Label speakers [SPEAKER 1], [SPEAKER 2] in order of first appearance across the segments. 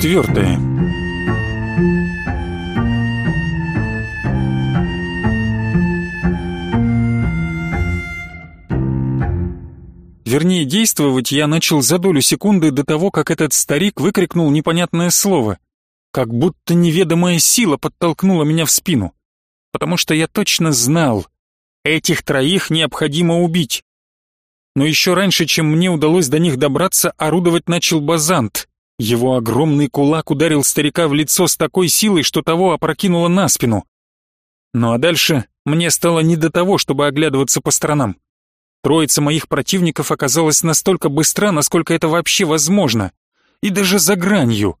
[SPEAKER 1] Четвертое. Вернее, действовать я начал за долю секунды до того, как этот старик выкрикнул непонятное слово. Как будто неведомая сила подтолкнула меня в спину. Потому что я точно знал, этих троих необходимо убить. Но еще раньше, чем мне удалось до них добраться, орудовать начал Базант. Его огромный кулак ударил старика в лицо с такой силой, что того опрокинуло на спину. Ну а дальше мне стало не до того, чтобы оглядываться по сторонам. Троица моих противников оказалась настолько быстра, насколько это вообще возможно. И даже за гранью.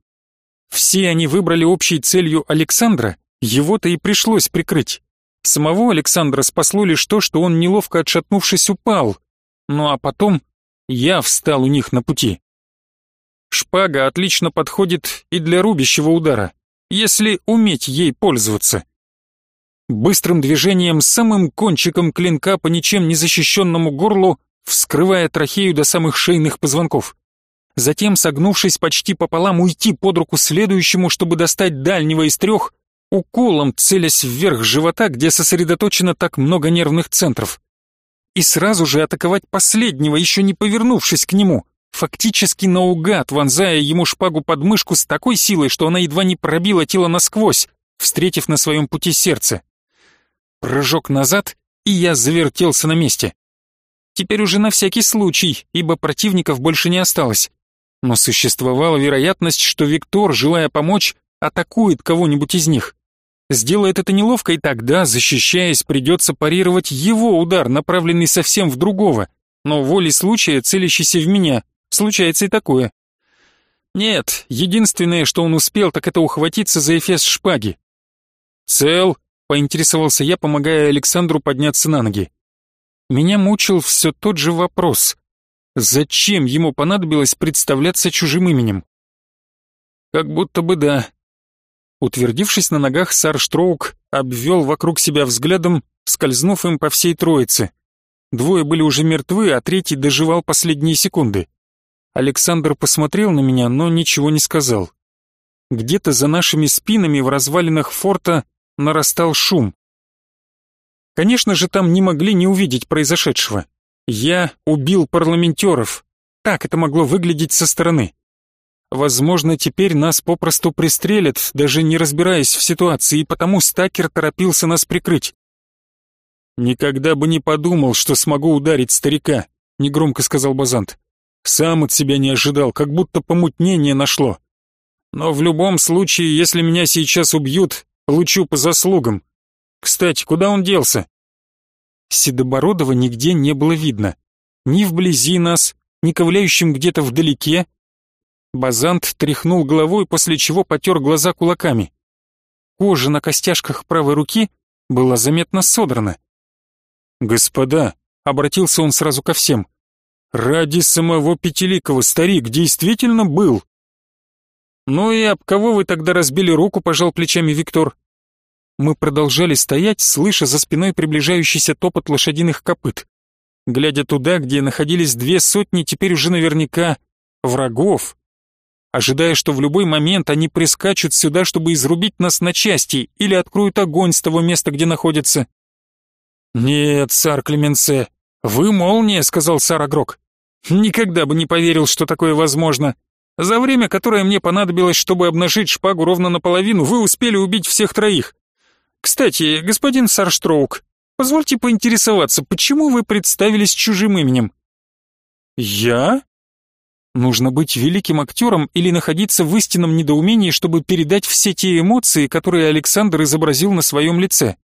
[SPEAKER 1] Все они выбрали общей целью Александра, его-то и пришлось прикрыть. Самого Александра спасло лишь то, что он, неловко отшатнувшись, упал. Ну а потом я встал у них на пути. Шпага отлично подходит и для рубящего удара, если уметь ей пользоваться. Быстрым движением, самым кончиком клинка по ничем не защищенному горлу, вскрывая трахею до самых шейных позвонков. Затем, согнувшись почти пополам, уйти под руку следующему, чтобы достать дальнего из трех, уколом целясь вверх живота, где сосредоточено так много нервных центров. И сразу же атаковать последнего, еще не повернувшись к нему, фактически наугад, вонзая ему шпагу под мышку с такой силой, что она едва не пробила тело насквозь, встретив на своем пути сердце. Прыжок назад, и я завертелся на месте. Теперь уже на всякий случай, ибо противников больше не осталось. Но существовала вероятность, что Виктор, желая помочь, атакует кого-нибудь из них. Сделает это неловко, и тогда, защищаясь, придется парировать его удар, направленный совсем в другого, но волей случая, целящийся в меня. Случается и такое. Нет, единственное, что он успел, так это ухватиться за эфес шпаги. «Цел?» — поинтересовался я, помогая Александру подняться на ноги. Меня мучил все тот же вопрос. Зачем ему понадобилось представляться чужим именем? Как будто бы да, Утвердившись на ногах, сар Штроук обвел вокруг себя взглядом, скользнув им по всей троице. Двое были уже мертвы, а третий доживал последние секунды. Александр посмотрел на меня, но ничего не сказал. Где-то за нашими спинами в развалинах форта нарастал шум. Конечно же, там не могли не увидеть произошедшего. Я убил парламентеров. Так это могло выглядеть со стороны. Возможно, теперь нас попросту пристрелят, даже не разбираясь в ситуации, и потому Стакер торопился нас прикрыть. «Никогда бы не подумал, что смогу ударить старика», — негромко сказал Базант. «Сам от себя не ожидал, как будто помутнение нашло. Но в любом случае, если меня сейчас убьют, получу по заслугам. Кстати, куда он делся?» Седобородова нигде не было видно. Ни вблизи нас, ни ковыляющим где-то вдалеке, Базант тряхнул головой, после чего потер глаза кулаками. Кожа на костяшках правой руки была заметно содрана. «Господа», — обратился он сразу ко всем, — «ради самого Пятиликова старик действительно был». «Ну и об кого вы тогда разбили руку?» — пожал плечами Виктор. Мы продолжали стоять, слыша за спиной приближающийся топот лошадиных копыт. Глядя туда, где находились две сотни, теперь уже наверняка, врагов, ожидая, что в любой момент они прискачут сюда, чтобы изрубить нас на части или откроют огонь с того места, где находятся. «Нет, сар Клеменсе, вы молния», — сказал сар Агрок. «Никогда бы не поверил, что такое возможно. За время, которое мне понадобилось, чтобы обнажить шпагу ровно наполовину, вы успели убить всех троих. Кстати, господин Сарштроук, позвольте поинтересоваться, почему вы представились чужим именем?» «Я?» Нужно быть великим актером или находиться в истинном недоумении, чтобы передать все те эмоции, которые Александр изобразил на своем лице.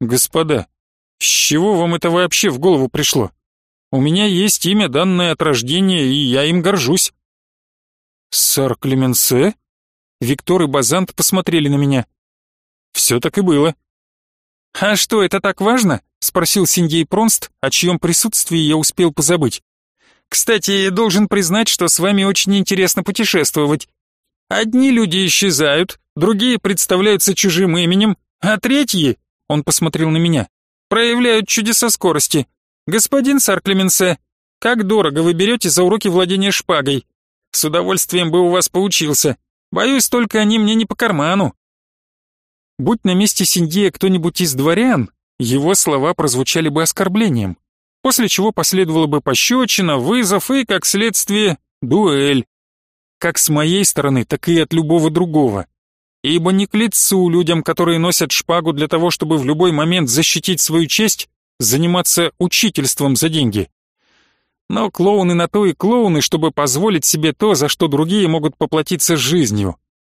[SPEAKER 1] Господа, с чего вам это вообще в голову пришло? У меня есть имя, данное от рождения, и я им горжусь. Сэр Клеменсе? Виктор и Базант посмотрели на меня. Все так и было. «А что, это так важно?» — спросил Синдей Пронст, о чьем присутствии я успел позабыть. Кстати, должен признать, что с вами очень интересно путешествовать. Одни люди исчезают, другие представляются чужим именем, а третьи, он посмотрел на меня, проявляют чудеса скорости. Господин Сарклеменсе, как дорого вы берете за уроки владения шпагой? С удовольствием бы у вас поучился. Боюсь, только они мне не по карману. Будь на месте Синдея кто-нибудь из дворян, его слова прозвучали бы оскорблением, после чего последовала бы пощечина, вызов и, как следствие, дуэль. Как с моей стороны, так и от любого другого. Ибо не к лицу людям, которые носят шпагу для того, чтобы в любой момент защитить свою честь, заниматься учительством за деньги. Но клоуны на то и клоуны, чтобы позволить себе то, за что другие могут поплатиться жизнью.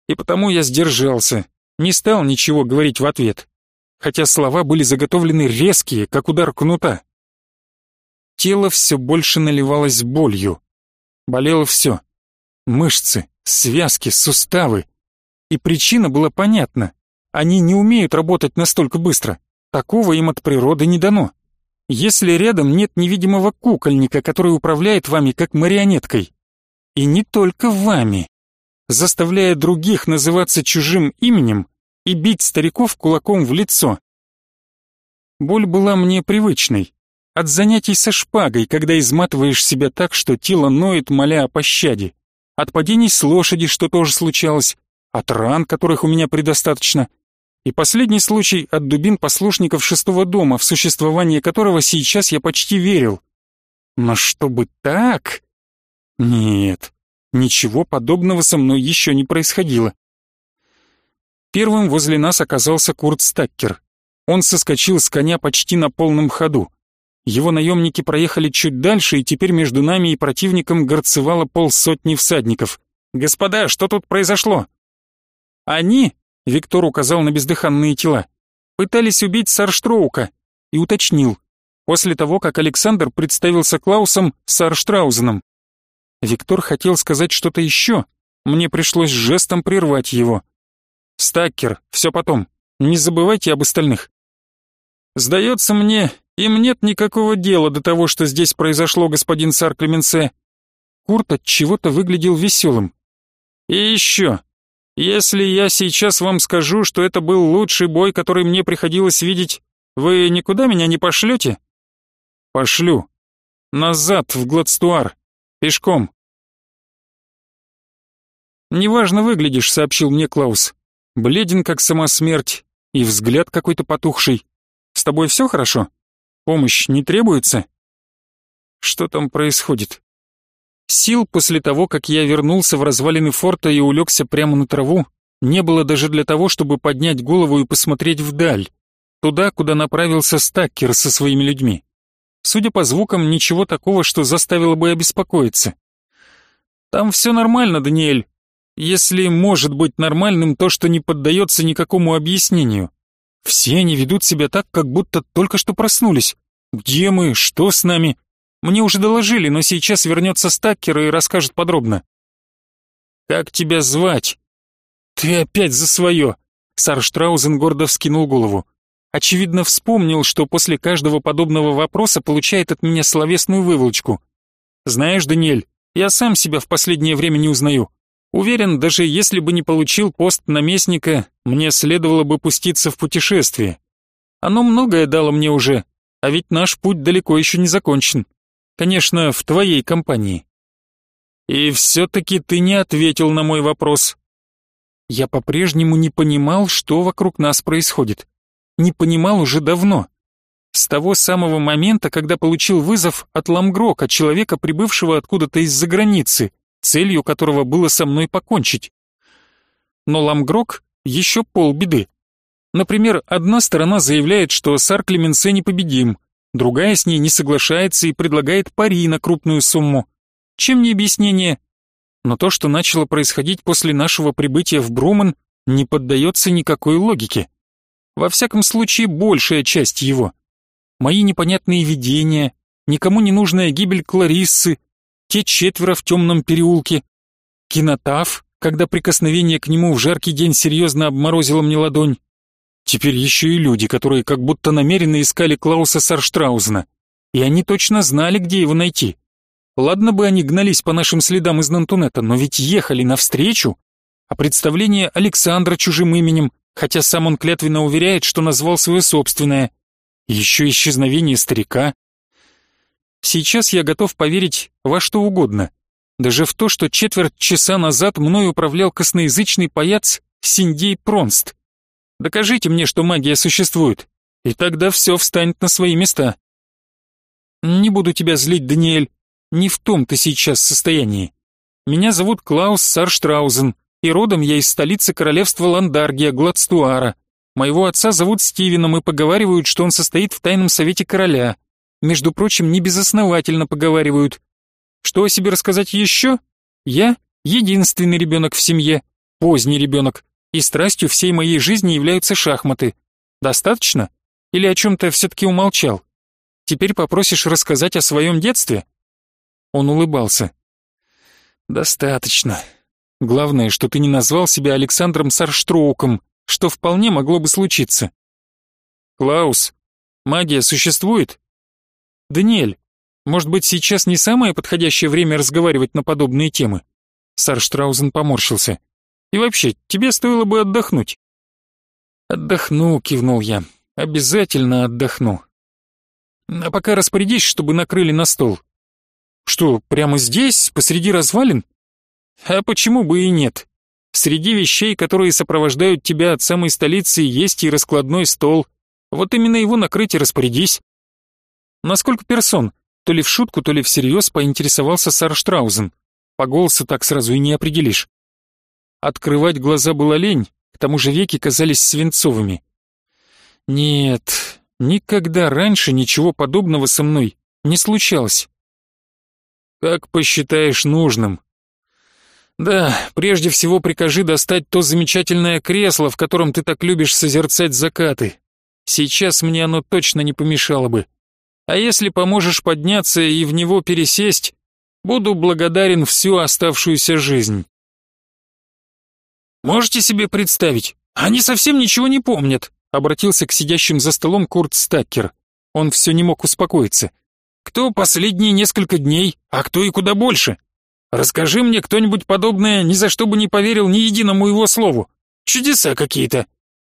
[SPEAKER 1] И потому я сдержался, не стал ничего говорить в ответ, хотя слова были заготовлены резкие, как удар кнута. Тело все больше наливалось болью. Болело все. Мышцы, связки, суставы. И причина была понятна. Они не умеют работать настолько быстро. Такого им от природы не дано. Если рядом нет невидимого кукольника, который управляет вами как марионеткой. И не только вами. Заставляя других называться чужим именем, и бить стариков кулаком в лицо. Боль была мне привычной. От занятий со шпагой, когда изматываешь себя так, что тело ноет, моля о пощаде. От падений с лошади, что тоже случалось. От ран, которых у меня предостаточно. И последний случай от дубин послушников шестого дома, в существование которого сейчас я почти верил. Но чтобы так... Нет, ничего подобного со мной еще не происходило. Первым возле нас оказался Курт Стаккер. Он соскочил с коня почти на полном ходу. Его наемники проехали чуть дальше, и теперь между нами и противником горцевало полсотни всадников. «Господа, что тут произошло?» «Они», — Виктор указал на бездыханные тела, «пытались убить Сарштроука» и уточнил, после того, как Александр представился Клаусом Сарштраузеном. Виктор хотел сказать что-то еще, мне пришлось жестом прервать его. Стаккер, все потом. Не забывайте об остальных. Сдается мне, им нет никакого дела до того, что здесь произошло, господин сар Клеменсе. Курт от чего-то выглядел веселым. И еще, если я сейчас вам скажу, что это был лучший бой, который мне приходилось видеть, вы никуда меня не пошлете? Пошлю. Назад, в Гладстуар. Пешком. «Неважно выглядишь», — сообщил мне Клаус бледен как сама смерть, и взгляд какой-то потухший. С тобой все хорошо? Помощь не требуется? Что там происходит? Сил после того, как я вернулся в развалины форта и улегся прямо на траву, не было даже для того, чтобы поднять голову и посмотреть вдаль, туда, куда направился Стаккер со своими людьми. Судя по звукам, ничего такого, что заставило бы обеспокоиться. «Там все нормально, Даниэль если может быть нормальным то, что не поддается никакому объяснению. Все они ведут себя так, как будто только что проснулись. Где мы? Что с нами? Мне уже доложили, но сейчас вернется Стаккер и расскажет подробно. «Как тебя звать?» «Ты опять за свое!» Сарштраузен гордо вскинул голову. Очевидно, вспомнил, что после каждого подобного вопроса получает от меня словесную выволочку. «Знаешь, Даниэль, я сам себя в последнее время не узнаю. Уверен, даже если бы не получил пост наместника, мне следовало бы пуститься в путешествие. Оно многое дало мне уже, а ведь наш путь далеко еще не закончен. Конечно, в твоей компании. И все-таки ты не ответил на мой вопрос. Я по-прежнему не понимал, что вокруг нас происходит. Не понимал уже давно. С того самого момента, когда получил вызов от Ламгрока, человека, прибывшего откуда-то из-за границы, целью которого было со мной покончить. Но Ламгрок еще полбеды. Например, одна сторона заявляет, что Сар Клеменсе непобедим, другая с ней не соглашается и предлагает пари на крупную сумму. Чем не объяснение? Но то, что начало происходить после нашего прибытия в Бруман, не поддается никакой логике. Во всяком случае, большая часть его. Мои непонятные видения, никому не нужная гибель Клариссы, те четверо в темном переулке, кинотав, когда прикосновение к нему в жаркий день серьезно обморозило мне ладонь. Теперь еще и люди, которые как будто намеренно искали Клауса Сарштраузена. И они точно знали, где его найти. Ладно бы они гнались по нашим следам из Нантунета, но ведь ехали навстречу. А представление Александра чужим именем, хотя сам он клятвенно уверяет, что назвал свое собственное. еще исчезновение старика. Сейчас я готов поверить во что угодно. Даже в то, что четверть часа назад мной управлял косноязычный паяц Синдей Пронст. Докажите мне, что магия существует, и тогда все встанет на свои места. Не буду тебя злить, Даниэль, не в том ты сейчас состоянии. Меня зовут Клаус Сарштраузен, и родом я из столицы королевства Ландаргия, Гладстуара. Моего отца зовут Стивеном, и поговаривают, что он состоит в тайном совете короля. Между прочим, не безосновательно поговаривают. Что о себе рассказать еще? Я единственный ребенок в семье, поздний ребенок, и страстью всей моей жизни являются шахматы. Достаточно? Или о чем-то все-таки умолчал? Теперь попросишь рассказать о своем детстве?» Он улыбался. «Достаточно. Главное, что ты не назвал себя Александром Сарштроуком, что вполне могло бы случиться. Клаус, магия существует? Даниэль, может быть, сейчас не самое подходящее время разговаривать на подобные темы? Сарштраузен поморщился. И вообще, тебе стоило бы отдохнуть. Отдохну, кивнул я. Обязательно отдохну. А пока распорядись, чтобы накрыли на стол. Что, прямо здесь, посреди развалин? А почему бы и нет? Среди вещей, которые сопровождают тебя от самой столицы, есть и раскладной стол. Вот именно его накрыть и распорядись. Насколько персон? То ли в шутку, то ли всерьез поинтересовался Сар Штраузен. По голосу так сразу и не определишь. Открывать глаза было лень, к тому же веки казались свинцовыми. Нет, никогда раньше ничего подобного со мной не случалось. «Как посчитаешь нужным», да, прежде всего прикажи достать то замечательное кресло, в котором ты так любишь созерцать закаты. Сейчас мне оно точно не помешало бы. А если поможешь подняться и в него пересесть, буду благодарен всю оставшуюся жизнь. Можете себе представить, они совсем ничего не помнят, обратился к сидящим за столом Курт Стаккер. Он все не мог успокоиться. Кто последние несколько дней, а кто и куда больше? Расскажи мне кто-нибудь подобное, ни за что бы не поверил ни единому его слову. Чудеса какие-то.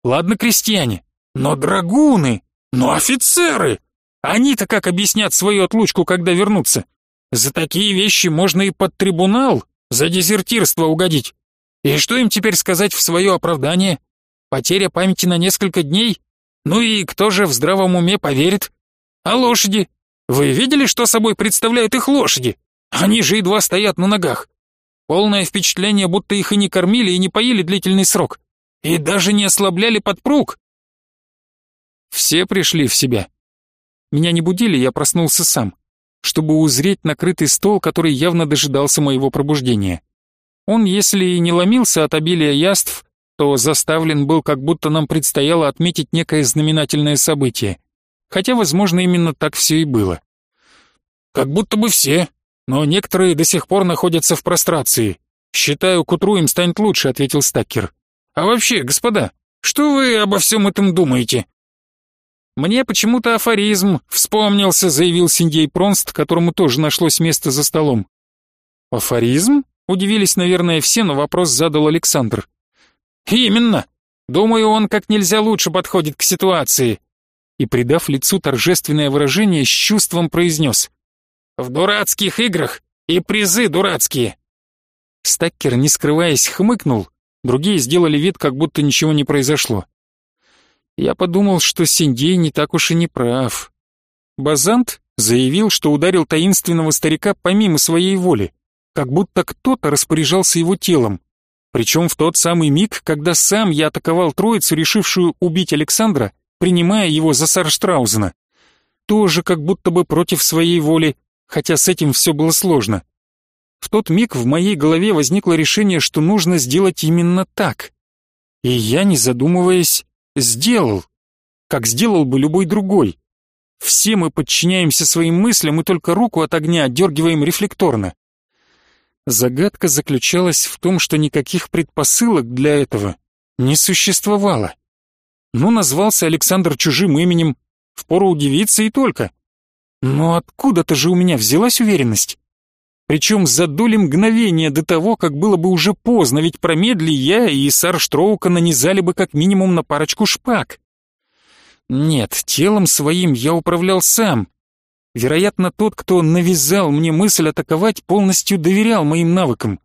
[SPEAKER 1] Ладно, крестьяне, но драгуны, но офицеры. Они-то как объяснят свою отлучку, когда вернутся? За такие вещи можно и под трибунал за дезертирство угодить. И что им теперь сказать в свое оправдание? Потеря памяти на несколько дней? Ну и кто же в здравом уме поверит? А лошади? Вы видели, что собой представляют их лошади? Они же едва стоят на ногах. Полное впечатление, будто их и не кормили, и не поили длительный срок. И даже не ослабляли подпруг. Все пришли в себя. Меня не будили, я проснулся сам, чтобы узреть накрытый стол, который явно дожидался моего пробуждения. Он, если и не ломился от обилия яств, то заставлен был, как будто нам предстояло отметить некое знаменательное событие. Хотя, возможно, именно так все и было. «Как будто бы все», но некоторые до сих пор находятся в прострации. Считаю, к утру им станет лучше», — ответил Стаккер. «А вообще, господа, что вы обо всем этом думаете?» «Мне почему-то афоризм вспомнился», — заявил Синдей Пронст, которому тоже нашлось место за столом. «Афоризм?» — удивились, наверное, все, но вопрос задал Александр. «Именно. Думаю, он как нельзя лучше подходит к ситуации». И, придав лицу торжественное выражение, с чувством произнес. В дурацких играх и призы дурацкие. Стаккер, не скрываясь, хмыкнул, другие сделали вид, как будто ничего не произошло. Я подумал, что Синдей не так уж и не прав. Базант заявил, что ударил таинственного старика помимо своей воли, как будто кто-то распоряжался его телом. Причем в тот самый миг, когда сам я атаковал троицу, решившую убить Александра, принимая его за Сарштраузена. Тоже как будто бы против своей воли, хотя с этим все было сложно. В тот миг в моей голове возникло решение, что нужно сделать именно так. И я, не задумываясь, сделал, как сделал бы любой другой. Все мы подчиняемся своим мыслям и только руку от огня отдергиваем рефлекторно. Загадка заключалась в том, что никаких предпосылок для этого не существовало. Ну, назвался Александр чужим именем, впору удивиться и только. Но откуда-то же у меня взялась уверенность. Причем за доли мгновения до того, как было бы уже поздно, ведь промедли я и Сар Штроука нанизали бы как минимум на парочку шпаг. Нет, телом своим я управлял сам. Вероятно, тот, кто навязал мне мысль атаковать, полностью доверял моим навыкам.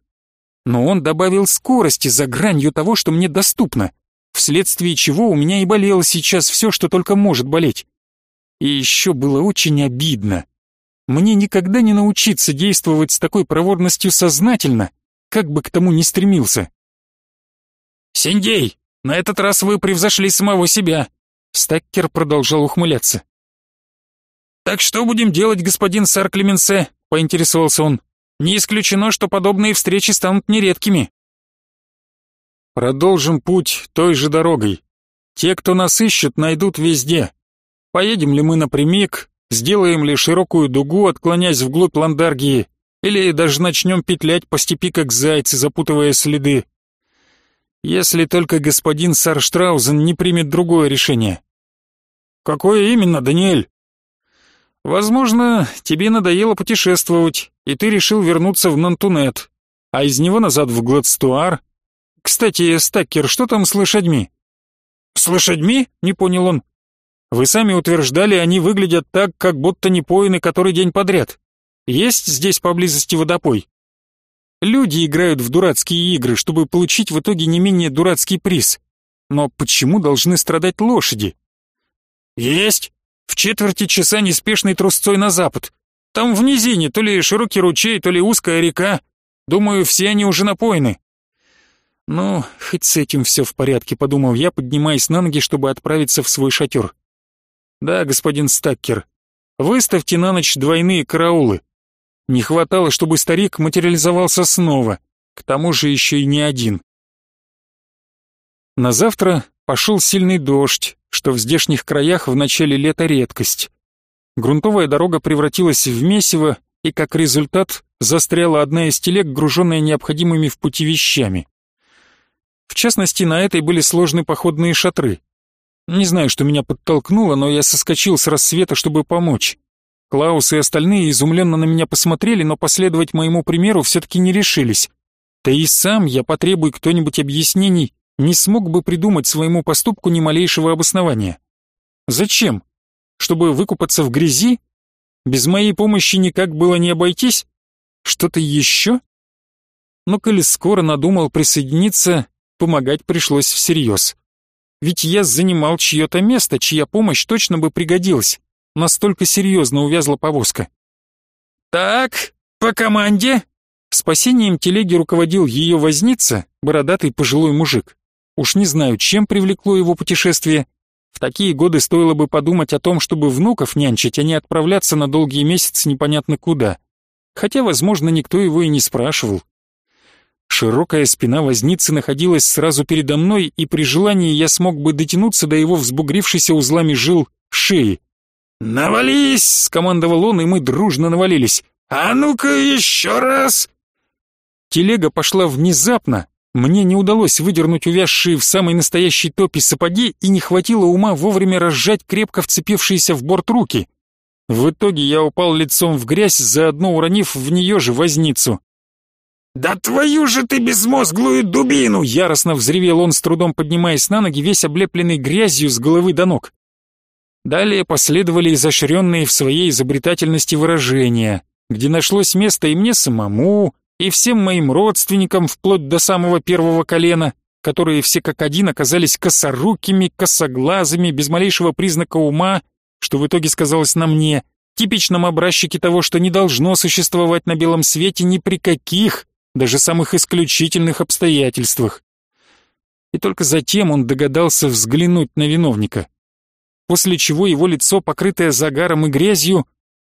[SPEAKER 1] Но он добавил скорости за гранью того, что мне доступно, вследствие чего у меня и болело сейчас все, что только может болеть. И еще было очень обидно. Мне никогда не научиться действовать с такой проворностью сознательно, как бы к тому ни стремился. «Синдей, на этот раз вы превзошли самого себя», Стаккер продолжал ухмыляться. «Так что будем делать, господин сэр Клеменсе?» — поинтересовался он. «Не исключено, что подобные встречи станут нередкими». «Продолжим путь той же дорогой. Те, кто нас ищет, найдут везде. Поедем ли мы напрямик, сделаем ли широкую дугу, отклоняясь вглубь Ландаргии, или даже начнем петлять по степи, как зайцы, запутывая следы. Если только господин Сарштраузен не примет другое решение. Какое именно, Даниэль? Возможно, тебе надоело путешествовать, и ты решил вернуться в Нантунет, а из него назад в Гладстуар. Кстати, Стаккер, что там с лошадьми? С лошадьми? Не понял он. Вы сами утверждали, они выглядят так, как будто не поины который день подряд. Есть здесь поблизости водопой? Люди играют в дурацкие игры, чтобы получить в итоге не менее дурацкий приз. Но почему должны страдать лошади? «Есть! В четверти часа неспешной трусцой на запад. Там в низине то ли широкий ручей, то ли узкая река. Думаю, все они уже напоены». «Ну, хоть с этим все в порядке», — подумал я, поднимаясь на ноги, чтобы отправиться в свой шатер. «Да, господин Стаккер, выставьте на ночь двойные караулы. Не хватало, чтобы старик материализовался снова, к тому же еще и не один». На завтра пошел сильный дождь, что в здешних краях в начале лета редкость. Грунтовая дорога превратилась в месиво, и как результат застряла одна из телег, груженная необходимыми в пути вещами. В частности, на этой были сложные походные шатры. Не знаю, что меня подтолкнуло, но я соскочил с рассвета, чтобы помочь. Клаус и остальные изумленно на меня посмотрели, но последовать моему примеру все-таки не решились. Да и сам я потребую кто-нибудь объяснений, не смог бы придумать своему поступку ни малейшего обоснования. Зачем? Чтобы выкупаться в грязи? Без моей помощи никак было не обойтись? Что-то еще? Но коли скоро надумал присоединиться, помогать пришлось всерьез. Ведь я занимал чье-то место, чья помощь точно бы пригодилась. Настолько серьезно увязла повозка. «Так, по команде!» Спасением телеги руководил ее возница, бородатый пожилой мужик. Уж не знаю, чем привлекло его путешествие. В такие годы стоило бы подумать о том, чтобы внуков нянчить, а не отправляться на долгие месяцы непонятно куда. Хотя, возможно, никто его и не спрашивал. Широкая спина возницы находилась сразу передо мной, и при желании я смог бы дотянуться до его взбугрившейся узлами жил шеи. «Навались!» — скомандовал он, и мы дружно навалились. «А ну-ка еще раз!» Телега пошла внезапно, мне не удалось выдернуть увязшие в самой настоящей топе сапоги и не хватило ума вовремя разжать крепко вцепившиеся в борт руки. В итоге я упал лицом в грязь, заодно уронив в нее же возницу. «Да твою же ты безмозглую дубину!» Яростно взревел он, с трудом поднимаясь на ноги, весь облепленный грязью с головы до ног. Далее последовали изощренные в своей изобретательности выражения, где нашлось место и мне самому, и всем моим родственникам вплоть до самого первого колена, которые все как один оказались косорукими, косоглазыми, без малейшего признака ума, что в итоге сказалось на мне, типичном образчике того, что не должно существовать на белом свете ни при каких, даже самых исключительных обстоятельствах. И только затем он догадался взглянуть на виновника, после чего его лицо, покрытое загаром и грязью,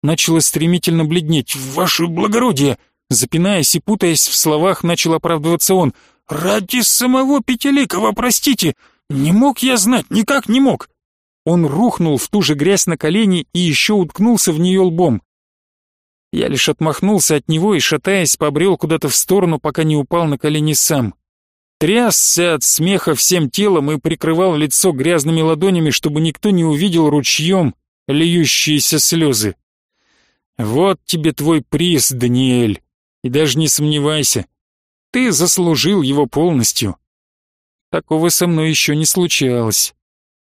[SPEAKER 1] начало стремительно бледнеть. «Ваше благородие!» Запинаясь и путаясь в словах, начал оправдываться он. «Ради самого Пятиликова, простите! Не мог я знать, никак не мог!» Он рухнул в ту же грязь на колени и еще уткнулся в нее лбом. Я лишь отмахнулся от него и, шатаясь, побрел куда-то в сторону, пока не упал на колени сам. Трясся от смеха всем телом и прикрывал лицо грязными ладонями, чтобы никто не увидел ручьем льющиеся слезы. «Вот тебе твой приз, Даниэль. И даже не сомневайся, ты заслужил его полностью. Такого со мной еще не случалось.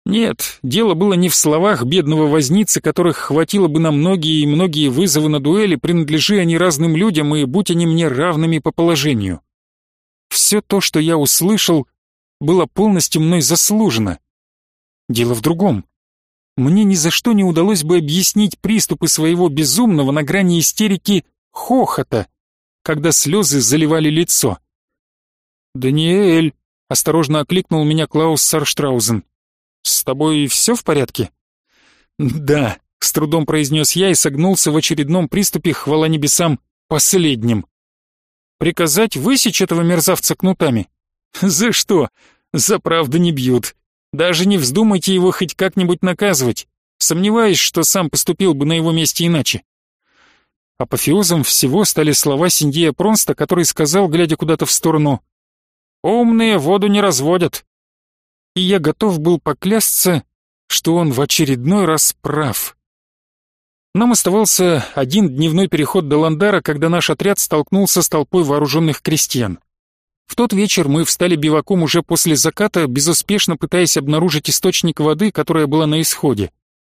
[SPEAKER 1] Нет, дело было не в словах бедного возницы, которых хватило бы на многие и многие вызовы на дуэли, принадлежи они разным людям и будь они мне равными по положению. Все то, что я услышал, было полностью мной заслужено. Дело в другом. Мне ни за что не удалось бы объяснить приступы своего безумного на грани истерики хохота, когда слезы заливали лицо. «Даниэль!» — осторожно окликнул меня Клаус Сарштраузен. «С тобой все в порядке?» «Да», — с трудом произнес я и согнулся в очередном приступе, хвала небесам, последним. «Приказать высечь этого мерзавца кнутами?» «За что? За правду не бьют. Даже не вздумайте его хоть как-нибудь наказывать. Сомневаюсь, что сам поступил бы на его месте иначе». Апофеозом всего стали слова Синдия Пронста, который сказал, глядя куда-то в сторону, «Умные воду не разводят». И я готов был поклясться, что он в очередной раз прав. Нам оставался один дневной переход до Ландара, когда наш отряд столкнулся с толпой вооруженных крестьян. В тот вечер мы встали биваком уже после заката, безуспешно пытаясь обнаружить источник воды, которая была на исходе.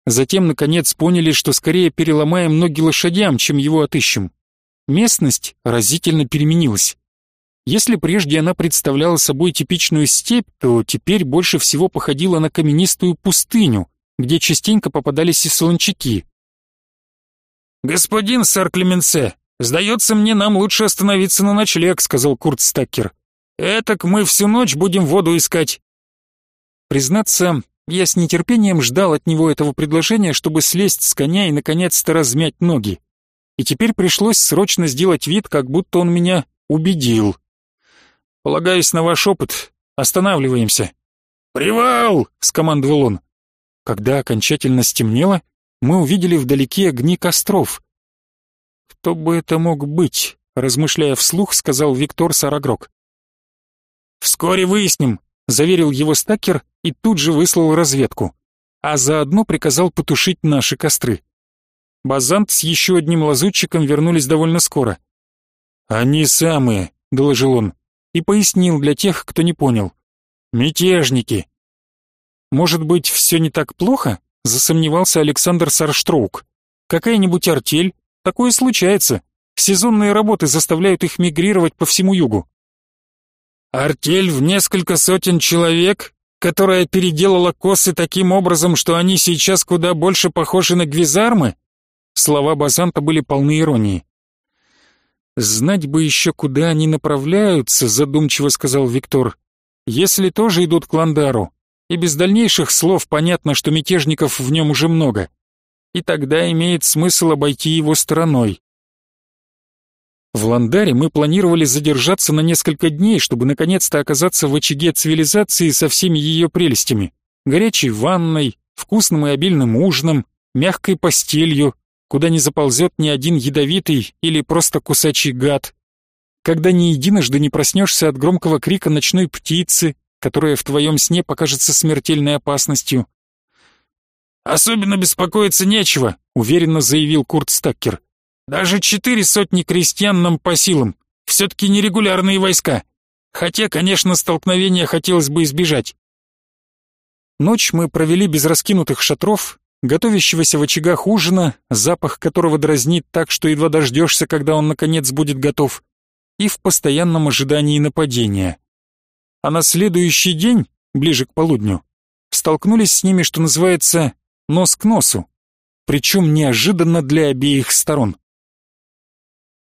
[SPEAKER 1] Затем, наконец, поняли, что скорее переломаем ноги лошадям, чем его отыщем. Местность разительно переменилась. Если прежде она представляла собой типичную степь, то теперь больше всего походила на каменистую пустыню, где частенько попадались и солончаки. «Господин сэр Клеменсе, сдается мне, нам лучше остановиться на ночлег», — сказал Курт Стаккер. Этак мы всю ночь будем воду искать. Признаться, я с нетерпением ждал от него этого предложения, чтобы слезть с коня и наконец-то размять ноги. И теперь пришлось срочно сделать вид, как будто он меня убедил. Полагаясь на ваш опыт, останавливаемся. «Привал!» — скомандовал он. Когда окончательно стемнело, мы увидели вдалеке огни костров. «Кто бы это мог быть?» — размышляя вслух, сказал Виктор Сарагрок. «Вскоре выясним», — заверил его стакер и тут же выслал разведку, а заодно приказал потушить наши костры. Базант с еще одним лазутчиком вернулись довольно скоро. «Они самые», — доложил он, и пояснил для тех, кто не понял. «Мятежники». «Может быть, все не так плохо?» — засомневался Александр Сарштроук. «Какая-нибудь артель? Такое случается. Сезонные работы заставляют их мигрировать по всему югу. Артель в несколько сотен человек, которая переделала косы таким образом, что они сейчас куда больше похожи на гвизармы? Слова Базанта были полны иронии. «Знать бы еще, куда они направляются», — задумчиво сказал Виктор. «Если тоже идут к Ландару, и без дальнейших слов понятно, что мятежников в нем уже много, и тогда имеет смысл обойти его стороной. В Ландаре мы планировали задержаться на несколько дней, чтобы наконец-то оказаться в очаге цивилизации со всеми ее прелестями. Горячей ванной, вкусным и обильным ужином, мягкой постелью, куда не заползет ни один ядовитый или просто кусачий гад. Когда ни единожды не проснешься от громкого крика ночной птицы, которая в твоем сне покажется смертельной опасностью. «Особенно беспокоиться нечего», — уверенно заявил Курт Стаккер. Даже четыре сотни крестьян нам по силам. Все-таки нерегулярные войска. Хотя, конечно, столкновения хотелось бы избежать. Ночь мы провели без раскинутых шатров, готовящегося в очагах ужина, запах которого дразнит так, что едва дождешься, когда он наконец будет готов, и в постоянном ожидании нападения. А на следующий день, ближе к полудню, столкнулись с ними, что называется, нос к носу, причем неожиданно для обеих сторон.